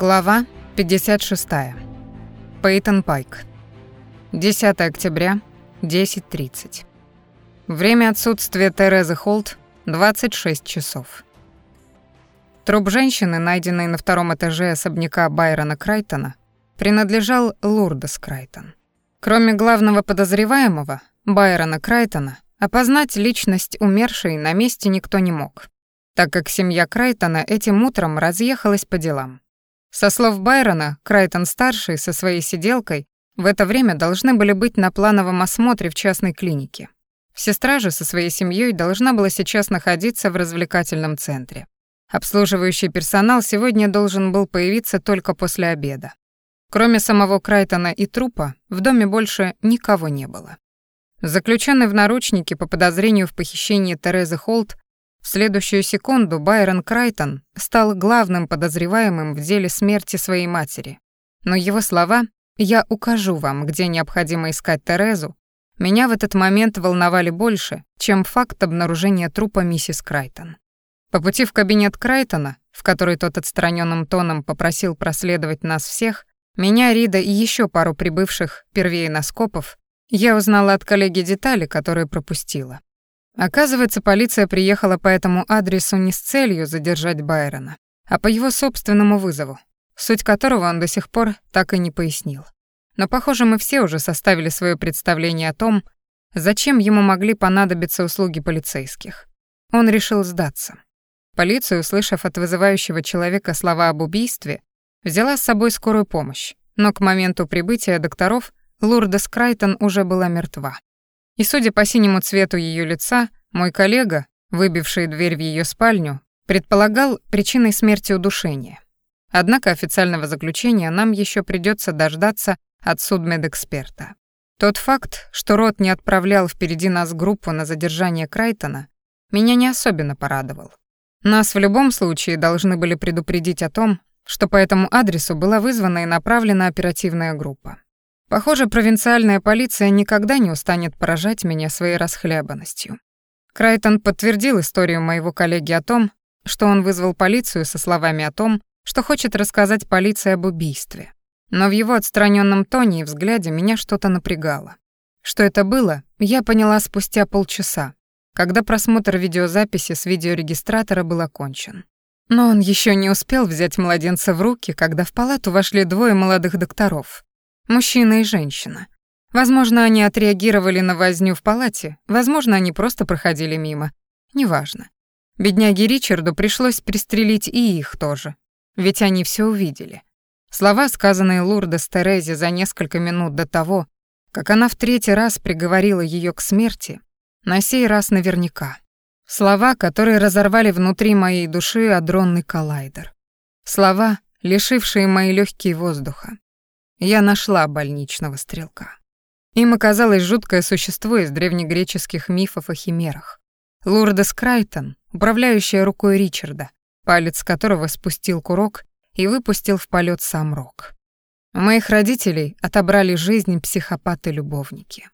Глава 56. Пейтон Пайк. 10 октября, 10.30. Время отсутствия Терезы Холт — 26 часов. Труп женщины, найденный на втором этаже особняка Байрона Крайтона, принадлежал Лурдес Крайтон. Кроме главного подозреваемого, Байрона Крайтона, опознать личность умершей на месте никто не мог, так как семья Крайтона этим утром разъехалась по делам. Со слов Байрона, Крайтон-старший со своей сиделкой в это время должны были быть на плановом осмотре в частной клинике. Сестра же со своей семьей должна была сейчас находиться в развлекательном центре. Обслуживающий персонал сегодня должен был появиться только после обеда. Кроме самого Крайтона и трупа, в доме больше никого не было. Заключенный в наручники по подозрению в похищении Терезы Холт в следующую секунду Байрон Крайтон стал главным подозреваемым в деле смерти своей матери. Но его слова «я укажу вам, где необходимо искать Терезу» меня в этот момент волновали больше, чем факт обнаружения трупа миссис Крайтон. По пути в кабинет Крайтона, в который тот отстраненным тоном попросил проследовать нас всех, меня, Рида и еще пару прибывших первее наскопов, я узнала от коллеги детали, которые пропустила. Оказывается, полиция приехала по этому адресу не с целью задержать Байрона, а по его собственному вызову, суть которого он до сих пор так и не пояснил. Но, похоже, мы все уже составили свое представление о том, зачем ему могли понадобиться услуги полицейских. Он решил сдаться. Полиция, услышав от вызывающего человека слова об убийстве, взяла с собой скорую помощь, но к моменту прибытия докторов Лурдес Крайтон уже была мертва. И судя по синему цвету ее лица, мой коллега, выбивший дверь в ее спальню, предполагал причиной смерти удушения. Однако официального заключения нам еще придется дождаться от судмедэксперта. Тот факт, что Рот не отправлял впереди нас группу на задержание Крайтона, меня не особенно порадовал. Нас в любом случае должны были предупредить о том, что по этому адресу была вызвана и направлена оперативная группа. Похоже, провинциальная полиция никогда не устанет поражать меня своей расхлябанностью. Крайтон подтвердил историю моего коллеги о том, что он вызвал полицию со словами о том, что хочет рассказать полиции об убийстве. Но в его отстраненном тоне и взгляде меня что-то напрягало. Что это было, я поняла спустя полчаса, когда просмотр видеозаписи с видеорегистратора был окончен. Но он еще не успел взять младенца в руки, когда в палату вошли двое молодых докторов, Мужчина и женщина. Возможно, они отреагировали на возню в палате, возможно, они просто проходили мимо. Неважно. Бедняге Ричарду пришлось пристрелить и их тоже, ведь они все увидели. Слова, сказанные Лурдес Терезе за несколько минут до того, как она в третий раз приговорила ее к смерти, на сей раз наверняка. Слова, которые разорвали внутри моей души адронный коллайдер. Слова, лишившие мои легкие воздуха я нашла больничного стрелка. Им оказалось жуткое существо из древнегреческих мифов о химерах. Лурдес Крайтон, управляющая рукой Ричарда, палец которого спустил курок и выпустил в полет сам рок. У моих родителей отобрали жизнь психопаты-любовники.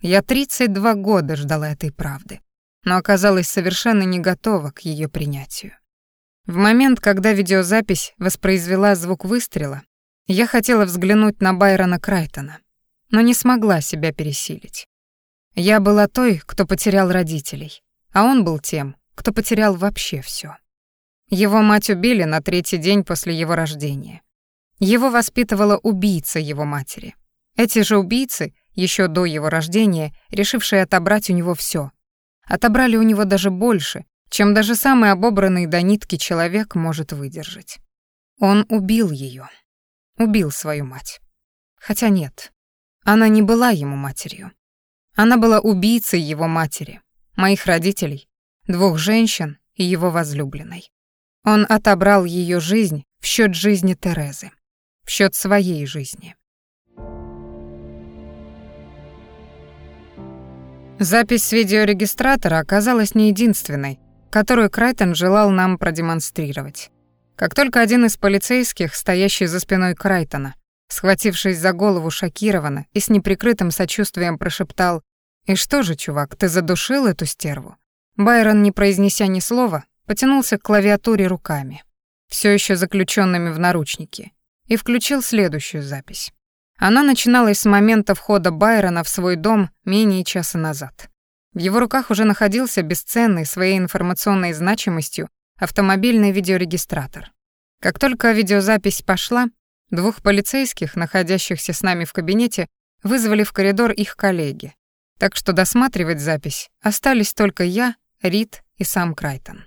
Я 32 года ждала этой правды, но оказалась совершенно не готова к ее принятию. В момент, когда видеозапись воспроизвела звук выстрела, я хотела взглянуть на Байрона Крайтона, но не смогла себя пересилить. Я была той, кто потерял родителей, а он был тем, кто потерял вообще все. Его мать убили на третий день после его рождения. Его воспитывала убийца его матери. Эти же убийцы, еще до его рождения, решившие отобрать у него все, отобрали у него даже больше, чем даже самый обобранный до нитки человек может выдержать. Он убил ее убил свою мать. Хотя нет, она не была ему матерью. Она была убийцей его матери, моих родителей, двух женщин и его возлюбленной. Он отобрал ее жизнь в счет жизни Терезы, в счет своей жизни. Запись с видеорегистратора оказалась не единственной, которую Крайтон желал нам продемонстрировать. Как только один из полицейских, стоящий за спиной Крайтона, схватившись за голову шокированно и с неприкрытым сочувствием прошептал «И что же, чувак, ты задушил эту стерву?» Байрон, не произнеся ни слова, потянулся к клавиатуре руками. все еще заключенными в наручники, и включил следующую запись. Она начиналась с момента входа Байрона в свой дом менее часа назад. В его руках уже находился бесценный своей информационной значимостью автомобильный видеорегистратор. Как только видеозапись пошла, двух полицейских, находящихся с нами в кабинете, вызвали в коридор их коллеги. Так что досматривать запись остались только я, Рид и сам Крайтон.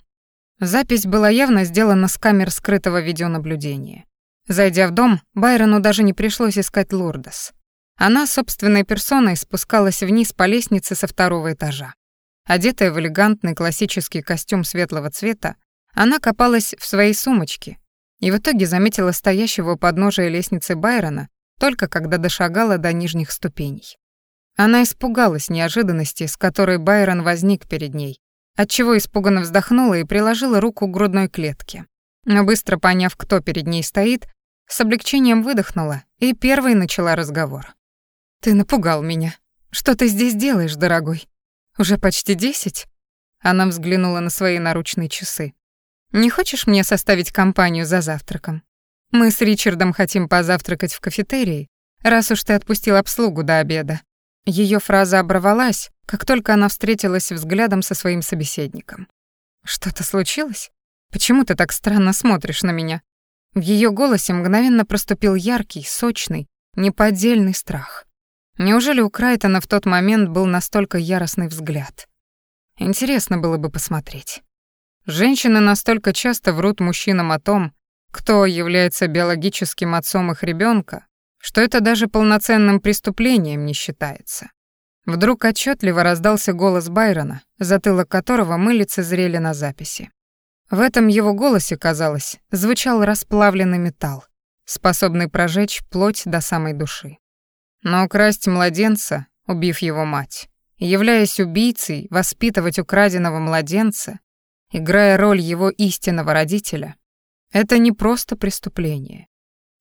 Запись была явно сделана с камер скрытого видеонаблюдения. Зайдя в дом, Байрону даже не пришлось искать Лурдес. Она собственной персоной спускалась вниз по лестнице со второго этажа. Одетая в элегантный классический костюм светлого цвета, она копалась в своей сумочке и в итоге заметила стоящего у подножия лестницы Байрона только когда дошагала до нижних ступеней. Она испугалась неожиданности, с которой Байрон возник перед ней, отчего испуганно вздохнула и приложила руку к грудной клетке. Но быстро поняв, кто перед ней стоит, с облегчением выдохнула и первой начала разговор. «Ты напугал меня. Что ты здесь делаешь, дорогой? Уже почти десять?» Она взглянула на свои наручные часы. «Не хочешь мне составить компанию за завтраком? Мы с Ричардом хотим позавтракать в кафетерии, раз уж ты отпустил обслугу до обеда». Ее фраза оборвалась, как только она встретилась взглядом со своим собеседником. «Что-то случилось? Почему ты так странно смотришь на меня?» В ее голосе мгновенно проступил яркий, сочный, неподдельный страх. Неужели у Крайтона в тот момент был настолько яростный взгляд? Интересно было бы посмотреть. Женщины настолько часто врут мужчинам о том, кто является биологическим отцом их ребенка, что это даже полноценным преступлением не считается. Вдруг отчетливо раздался голос Байрона, затылок которого мы лицезрели на записи. В этом его голосе, казалось, звучал расплавленный металл, способный прожечь плоть до самой души. Но украсть младенца, убив его мать, являясь убийцей, воспитывать украденного младенца, играя роль его истинного родителя, это не просто преступление.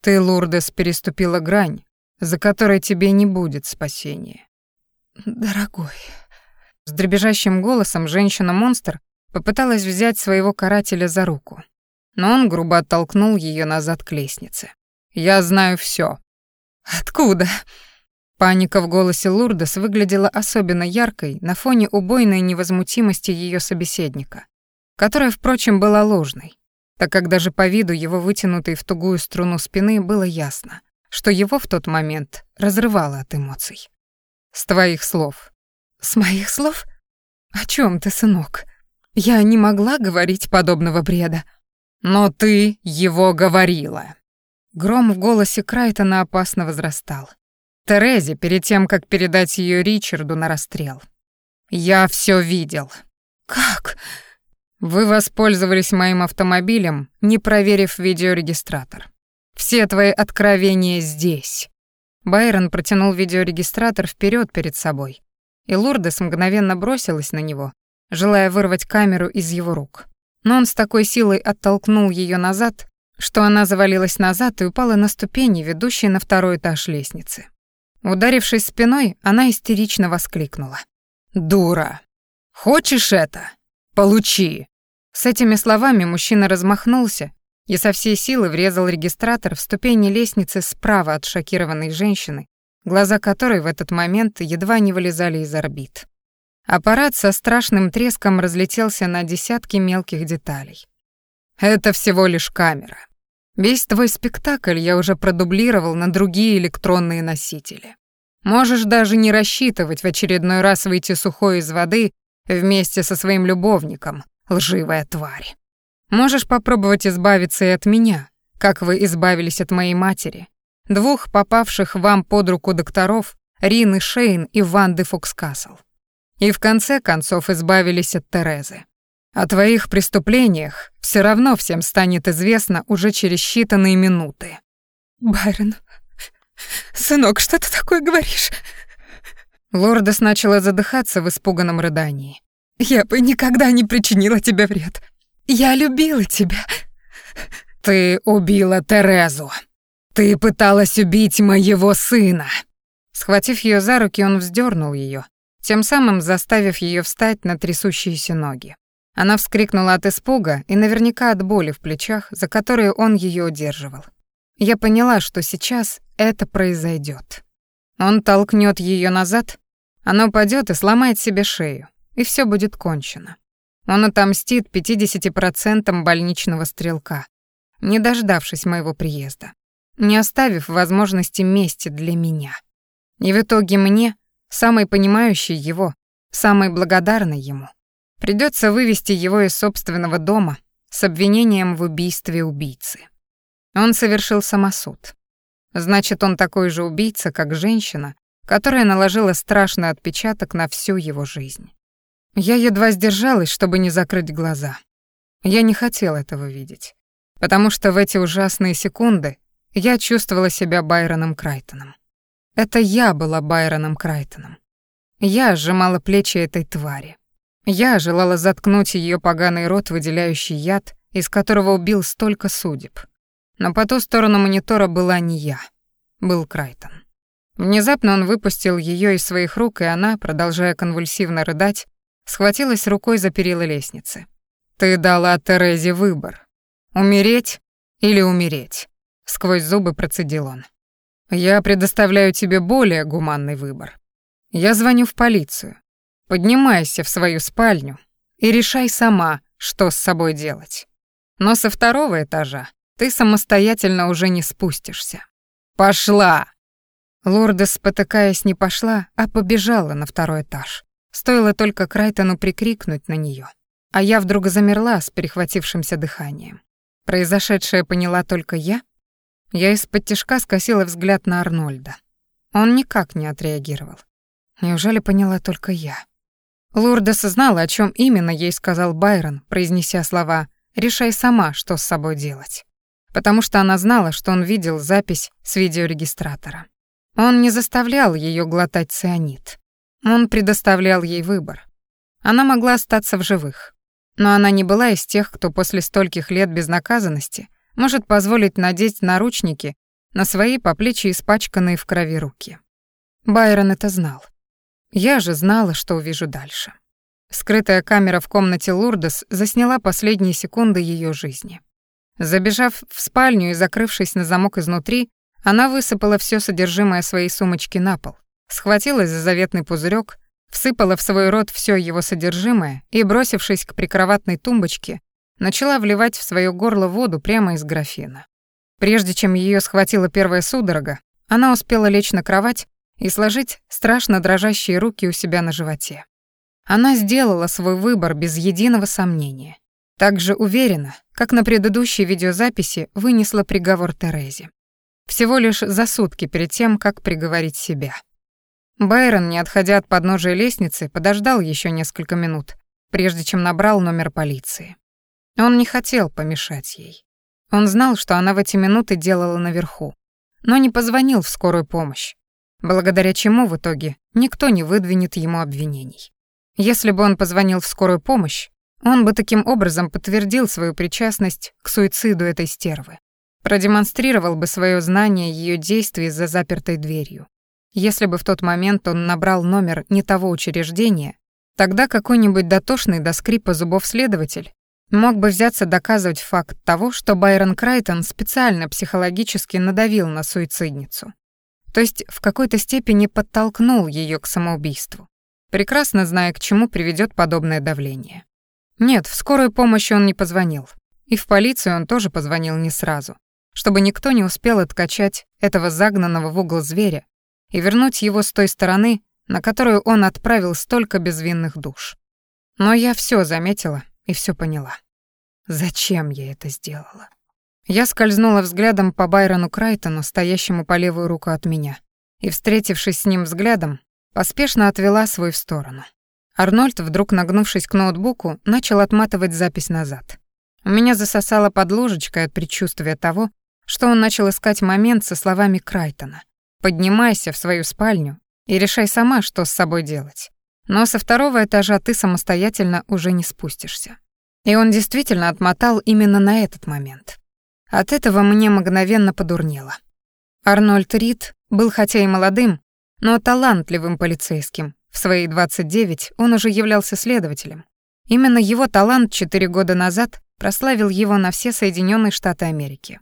Ты, Лурдес, переступила грань, за которой тебе не будет спасения. Дорогой. С дребезжащим голосом женщина-монстр Попыталась взять своего карателя за руку, но он грубо оттолкнул ее назад к лестнице. «Я знаю все. «Откуда?» Паника в голосе Лурдес выглядела особенно яркой на фоне убойной невозмутимости ее собеседника, которая, впрочем, была ложной, так как даже по виду его вытянутой в тугую струну спины было ясно, что его в тот момент разрывало от эмоций. «С твоих слов». «С моих слов? О чем ты, сынок?» Я не могла говорить подобного бреда. Но ты его говорила. Гром в голосе Крайтона опасно возрастал. Терезе перед тем, как передать ее Ричарду на расстрел. Я все видел. Как? Вы воспользовались моим автомобилем, не проверив видеорегистратор. Все твои откровения здесь. Байрон протянул видеорегистратор вперед перед собой, и Лурдес мгновенно бросилась на него, желая вырвать камеру из его рук. Но он с такой силой оттолкнул ее назад, что она завалилась назад и упала на ступени, ведущие на второй этаж лестницы. Ударившись спиной, она истерично воскликнула. «Дура! Хочешь это? Получи!» С этими словами мужчина размахнулся и со всей силы врезал регистратор в ступени лестницы справа от шокированной женщины, глаза которой в этот момент едва не вылезали из орбит. Аппарат со страшным треском разлетелся на десятки мелких деталей. Это всего лишь камера. Весь твой спектакль я уже продублировал на другие электронные носители. Можешь даже не рассчитывать в очередной раз выйти сухой из воды вместе со своим любовником, лживая тварь. Можешь попробовать избавиться и от меня, как вы избавились от моей матери, двух попавших вам под руку докторов Рины Шейн и Ванды Фокскасл и в конце концов избавились от Терезы. О твоих преступлениях все равно всем станет известно уже через считанные минуты. Байрон, сынок, что ты такое говоришь? Лордес начала задыхаться в испуганном рыдании. Я бы никогда не причинила тебе вред. Я любила тебя. Ты убила Терезу. Ты пыталась убить моего сына. Схватив ее за руки, он вздернул ее, тем самым заставив ее встать на трясущиеся ноги. Она вскрикнула от испуга и наверняка от боли в плечах, за которые он ее удерживал. Я поняла, что сейчас это произойдет. Он толкнет ее назад, она упадет и сломает себе шею, и все будет кончено. Он отомстит 50% больничного стрелка, не дождавшись моего приезда, не оставив возможности мести для меня. И в итоге мне, самой понимающей его, самой благодарной ему, придется вывести его из собственного дома с обвинением в убийстве убийцы. Он совершил самосуд. Значит, он такой же убийца, как женщина, которая наложила страшный отпечаток на всю его жизнь. Я едва сдержалась, чтобы не закрыть глаза. Я не хотела этого видеть, потому что в эти ужасные секунды я чувствовала себя Байроном Крайтоном. Это я была Байроном Крайтоном. Я сжимала плечи этой твари. Я желала заткнуть ее поганый рот, выделяющий яд, из которого убил столько судеб. Но по ту сторону монитора была не я, был Крайтон. Внезапно он выпустил ее из своих рук, и она, продолжая конвульсивно рыдать, схватилась рукой за перила лестницы. «Ты дала Терезе выбор. Умереть или умереть?» — сквозь зубы процедил он. «Я предоставляю тебе более гуманный выбор. Я звоню в полицию. Поднимайся в свою спальню и решай сама, что с собой делать. Но со второго этажа ты самостоятельно уже не спустишься. Пошла!» Лорда, спотыкаясь, не пошла, а побежала на второй этаж. Стоило только Крайтону прикрикнуть на нее, а я вдруг замерла с перехватившимся дыханием. Произошедшее поняла только я. Я из-под тишка скосила взгляд на Арнольда. Он никак не отреагировал. Неужели поняла только я? Лурдес знала, о чем именно ей сказал Байрон, произнеся слова «решай сама, что с собой делать». Потому что она знала, что он видел запись с видеорегистратора. Он не заставлял ее глотать цианид. Он предоставлял ей выбор. Она могла остаться в живых. Но она не была из тех, кто после стольких лет безнаказанности может позволить надеть наручники на свои по плечи испачканные в крови руки. Байрон это знал. Я же знала, что увижу дальше. Скрытая камера в комнате Лурдес засняла последние секунды ее жизни. Забежав в спальню и закрывшись на замок изнутри, она высыпала все содержимое своей сумочки на пол, схватилась за заветный пузырек, всыпала в свой рот все его содержимое и, бросившись к прикроватной тумбочке, начала вливать в свое горло воду прямо из графина. Прежде чем ее схватила первая судорога, она успела лечь на кровать и сложить страшно дрожащие руки у себя на животе. Она сделала свой выбор без единого сомнения. Так же уверенно, как на предыдущей видеозаписи вынесла приговор Терезе. Всего лишь за сутки перед тем, как приговорить себя. Байрон, не отходя от подножия лестницы, подождал еще несколько минут, прежде чем набрал номер полиции. Он не хотел помешать ей. Он знал, что она в эти минуты делала наверху, но не позвонил в скорую помощь, благодаря чему в итоге никто не выдвинет ему обвинений. Если бы он позвонил в скорую помощь, он бы таким образом подтвердил свою причастность к суициду этой стервы, продемонстрировал бы свое знание ее действий за запертой дверью. Если бы в тот момент он набрал номер не того учреждения, тогда какой-нибудь дотошный до скрипа зубов следователь мог бы взяться доказывать факт того, что Байрон Крайтон специально психологически надавил на суицидницу. То есть в какой-то степени подтолкнул ее к самоубийству, прекрасно зная, к чему приведет подобное давление. Нет, в скорую помощь он не позвонил. И в полицию он тоже позвонил не сразу, чтобы никто не успел откачать этого загнанного в угол зверя и вернуть его с той стороны, на которую он отправил столько безвинных душ. Но я все заметила и все поняла. Зачем я это сделала? Я скользнула взглядом по Байрону Крайтону, стоящему по левую руку от меня, и, встретившись с ним взглядом, поспешно отвела свой в сторону. Арнольд, вдруг нагнувшись к ноутбуку, начал отматывать запись назад. У меня засосало под ложечкой от предчувствия того, что он начал искать момент со словами Крайтона. Поднимайся в свою спальню и решай сама, что с собой делать. Но со второго этажа ты самостоятельно уже не спустишься. И он действительно отмотал именно на этот момент. От этого мне мгновенно подурнело. Арнольд Рид был хотя и молодым, но талантливым полицейским. В свои 29 он уже являлся следователем. Именно его талант четыре года назад прославил его на все Соединенные Штаты Америки.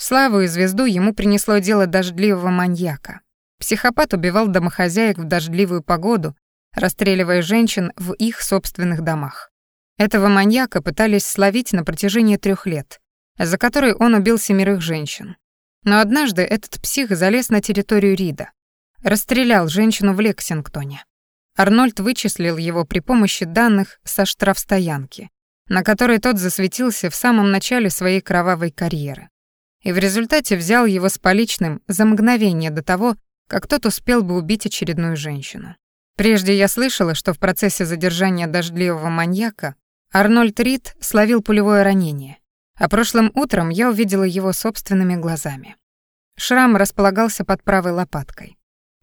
Славу и звезду ему принесло дело дождливого маньяка. Психопат убивал домохозяек в дождливую погоду, расстреливая женщин в их собственных домах. Этого маньяка пытались словить на протяжении трех лет, за которые он убил семерых женщин. Но однажды этот псих залез на территорию Рида, расстрелял женщину в Лексингтоне. Арнольд вычислил его при помощи данных со штрафстоянки, на которой тот засветился в самом начале своей кровавой карьеры. И в результате взял его с поличным за мгновение до того, как тот успел бы убить очередную женщину. Прежде я слышала, что в процессе задержания дождливого маньяка Арнольд Рид словил пулевое ранение, а прошлым утром я увидела его собственными глазами. Шрам располагался под правой лопаткой.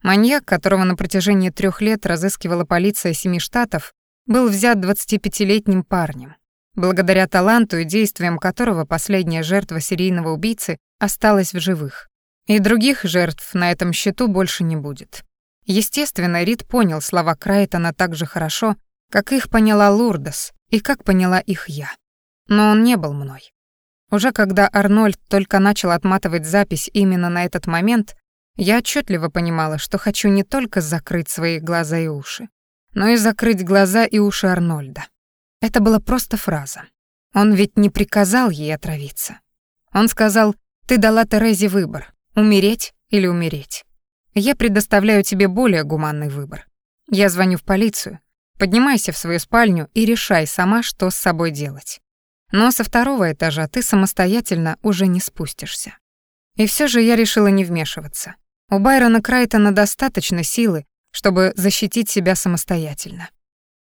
Маньяк, которого на протяжении трех лет разыскивала полиция семи штатов, был взят 25-летним парнем, благодаря таланту и действиям которого последняя жертва серийного убийцы осталась в живых. И других жертв на этом счету больше не будет. Естественно, Рид понял слова Крайтона так же хорошо, как их поняла Лурдес и как поняла их я. Но он не был мной. Уже когда Арнольд только начал отматывать запись именно на этот момент, я отчетливо понимала, что хочу не только закрыть свои глаза и уши, но и закрыть глаза и уши Арнольда. Это была просто фраза. Он ведь не приказал ей отравиться. Он сказал, ты дала Терезе выбор, умереть или умереть. Я предоставляю тебе более гуманный выбор. Я звоню в полицию, поднимайся в свою спальню и решай сама, что с собой делать. Но со второго этажа ты самостоятельно уже не спустишься. И все же я решила не вмешиваться. У Байрона Крайтона достаточно силы, чтобы защитить себя самостоятельно.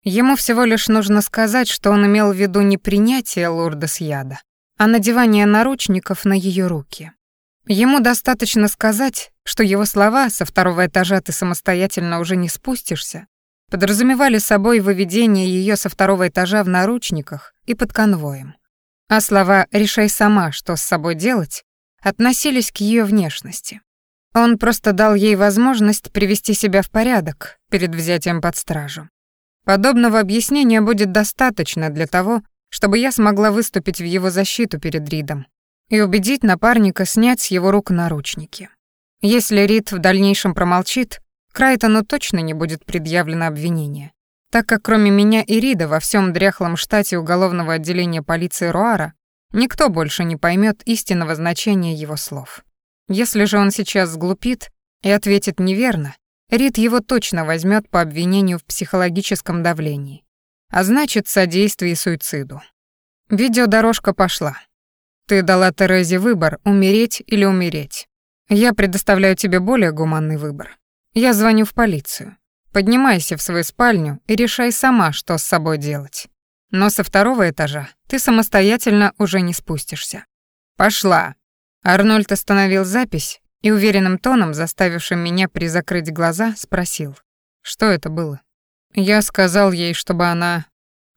Ему всего лишь нужно сказать, что он имел в виду не принятие Лурдес яда, а надевание наручников на ее руки. Ему достаточно сказать, что его слова «со второго этажа ты самостоятельно уже не спустишься» подразумевали собой выведение ее со второго этажа в наручниках и под конвоем. А слова «решай сама, что с собой делать» относились к ее внешности. Он просто дал ей возможность привести себя в порядок перед взятием под стражу. Подобного объяснения будет достаточно для того, чтобы я смогла выступить в его защиту перед Ридом и убедить напарника снять с его рук наручники. Если Рид в дальнейшем промолчит, Крайтону точно не будет предъявлено обвинение, так как кроме меня и Рида во всем дряхлом штате уголовного отделения полиции Руара никто больше не поймет истинного значения его слов. Если же он сейчас сглупит и ответит неверно, Рид его точно возьмет по обвинению в психологическом давлении, а значит, содействии суициду. Видеодорожка пошла. Ты дала Терезе выбор, умереть или умереть. Я предоставляю тебе более гуманный выбор. Я звоню в полицию. Поднимайся в свою спальню и решай сама, что с собой делать. Но со второго этажа ты самостоятельно уже не спустишься. Пошла. Арнольд остановил запись и уверенным тоном, заставившим меня призакрыть глаза, спросил, что это было. Я сказал ей, чтобы она...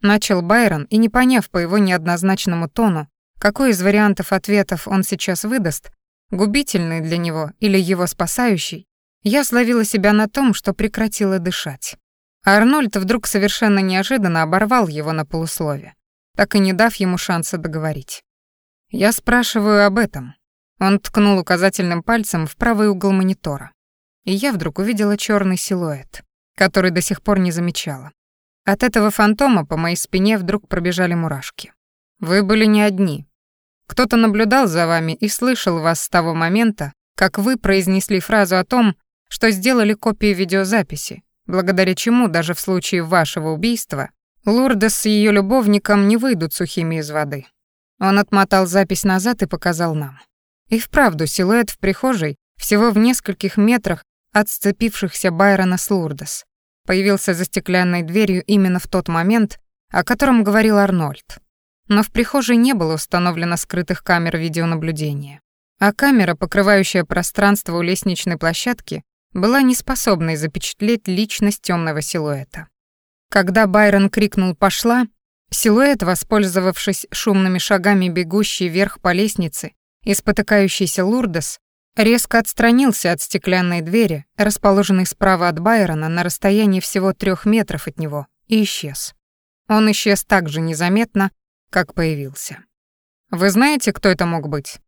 Начал Байрон, и не поняв по его неоднозначному тону, какой из вариантов ответов он сейчас выдаст, губительный для него или его спасающий, я словила себя на том, что прекратила дышать. А Арнольд вдруг совершенно неожиданно оборвал его на полуслове, так и не дав ему шанса договорить. «Я спрашиваю об этом», он ткнул указательным пальцем в правый угол монитора. И я вдруг увидела черный силуэт, который до сих пор не замечала. От этого фантома по моей спине вдруг пробежали мурашки. Вы были не одни. Кто-то наблюдал за вами и слышал вас с того момента, как вы произнесли фразу о том, что сделали копии видеозаписи, благодаря чему даже в случае вашего убийства Лурдес с ее любовником не выйдут сухими из воды. Он отмотал запись назад и показал нам. И вправду силуэт в прихожей, всего в нескольких метрах от сцепившихся Байрона с Лурдес, появился за стеклянной дверью именно в тот момент, о котором говорил Арнольд. Но в прихожей не было установлено скрытых камер видеонаблюдения. А камера, покрывающая пространство у лестничной площадки, была неспособной запечатлеть личность темного силуэта. Когда Байрон крикнул «пошла», силуэт, воспользовавшись шумными шагами бегущей вверх по лестнице, и спотыкающийся Лурдес резко отстранился от стеклянной двери, расположенной справа от Байрона на расстоянии всего трех метров от него, и исчез. Он исчез так же незаметно, как появился. «Вы знаете, кто это мог быть?»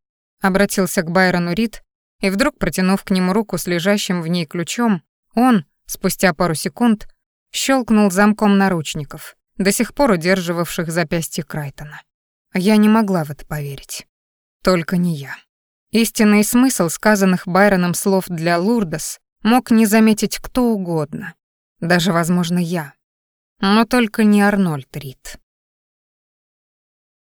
Обратился к Байрону Рид, и вдруг, протянув к нему руку с лежащим в ней ключом, он, спустя пару секунд, щелкнул замком наручников, до сих пор удерживавших запястье Крайтона. Я не могла в это поверить. Только не я. Истинный смысл сказанных Байроном слов для Лурдос мог не заметить кто угодно, даже, возможно, я. Но только не Арнольд Рид.